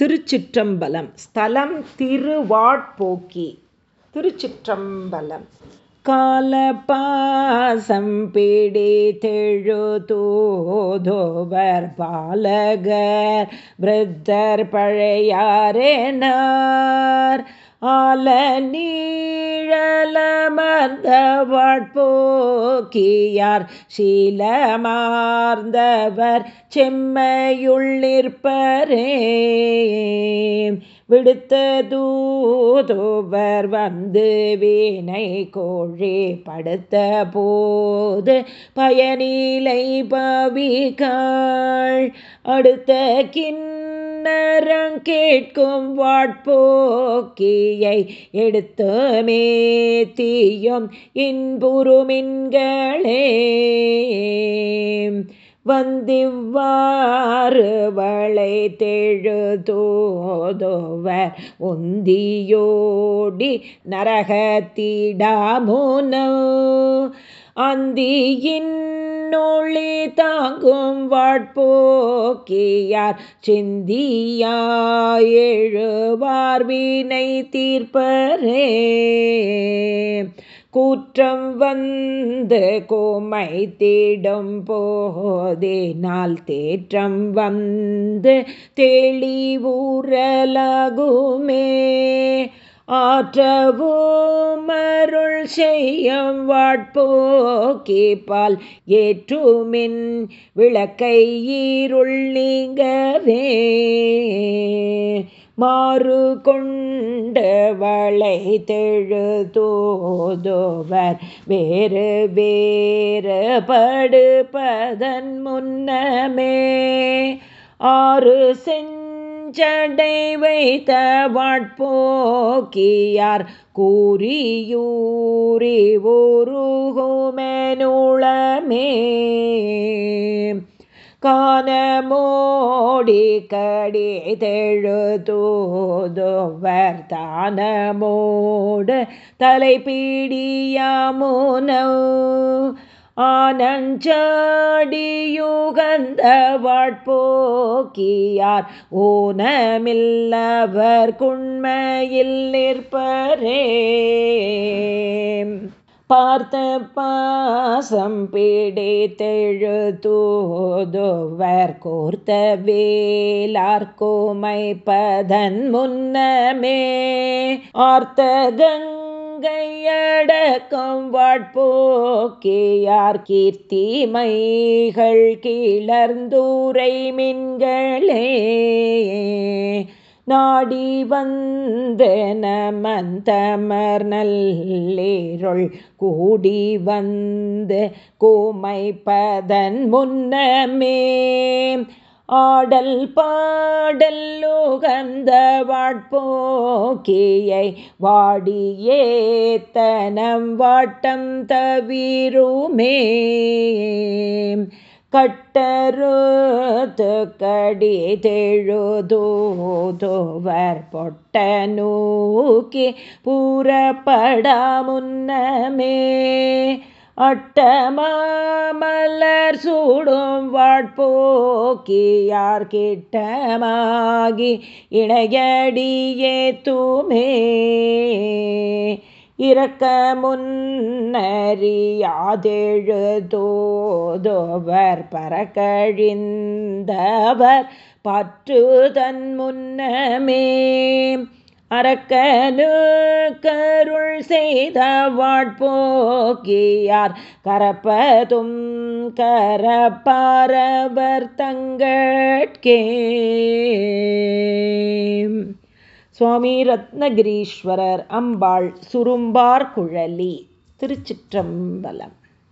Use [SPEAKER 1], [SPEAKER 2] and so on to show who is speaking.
[SPEAKER 1] திருச்சிற்றம்பலம். ஸ்தலம் திருவாட்போக்கி. திருச்சிற்றம்பலம். காலபாசம் பிடித்தெழுதோதோவர் பாலகர் விருத்தர் பழையாரேனார் ஆல நீழலமர்ந்தவாட்போக்கியார் சீலமார்ந்தவர் செம்மையுள் நிற்பரே. விடுத்த தூதுவர் வந்து வீணை கோழி படுத்த போது பயனிலை பவிகாள் அடுத்த அன்னரம் கேட்கும் வாட்போக்கியை எடுத்து மேத்தியும் இன்புருமின்களே வந்திவ்வாறு வளை தெழுதோதோவர் உந்தியோடி நரகத்திடாமுனோ அந்தியின் நொழி தாங்கும் வாட்போக்கியார் சிந்தியாயெழுவார் வீணை தீர்ப்பரே. கூற்றம் வந்து கோமை தேடும் போதினால் தேற்றம் வந்து தெளிவுறலகுமே ஆற்றவும் அருள் செய்யும் வாட்போக்கிப்பால் ஏற்றுமின் விளக்கை ஈருள் நீங்கவே. மாறு கொண்டு வளை தெழுதோதுவர் வேறு வேறு படுப்பதன் முன்னமே. ஆறு செஞ்ச செஞ்சடை வைத்த வாட்போக்கியார் கூறியூரி உருகுமெனுளமே. காணமோடி கடி தெழுதோதுவர் தானமோடு தலைப்பீடியாமுனோ ஆனஞ்சாடியுகந்த வாட்போக்கியார் ஊனமில்லவர் குண்மையில் நிற்பரே. பார்த்த பாசம் பிடித்தெழுதூதுவர் கோர்த்த வேலார்கோமை பதன் முன்னமே. ஆர்த்த கங்க கங்கையடக்கம் வாட்போக்கியார் கீர்த்திமைகள் கீழர்ந்தூரை மின்களே. நாடி வந்த நமந்தமர் நல்லேருள் கூடி வந்து கோமைப்பதன் முன்னமே. ஆடல் பாடல் உகந்த வாட்போக்கியை வாடியே தனம் வாட்டம் தவிருமே. கட்டருத்து கடி தெழுதோதோவர் பொட்ட நோக்கி புறப்பட முன்னமே. அட்டமாமலர் சூடும் வாட்போக்கியார் கிட்டமாகி இணையடியே தூமே. இறக்க முன்னறியாதெழுதோதோவர் பறக்கழிந்தவர் பற்று தன் முன்னமே. அரக்கனு கருள் செய்த வாட்போக்கியார். கரப்பதும் கரப்பாரவர் தங்கட்கே சுவாமி ரத்னகிரீஸ்வரர் அம்பாள் சுரும்பார் குழலி திருச்சிற்றம்பலம்.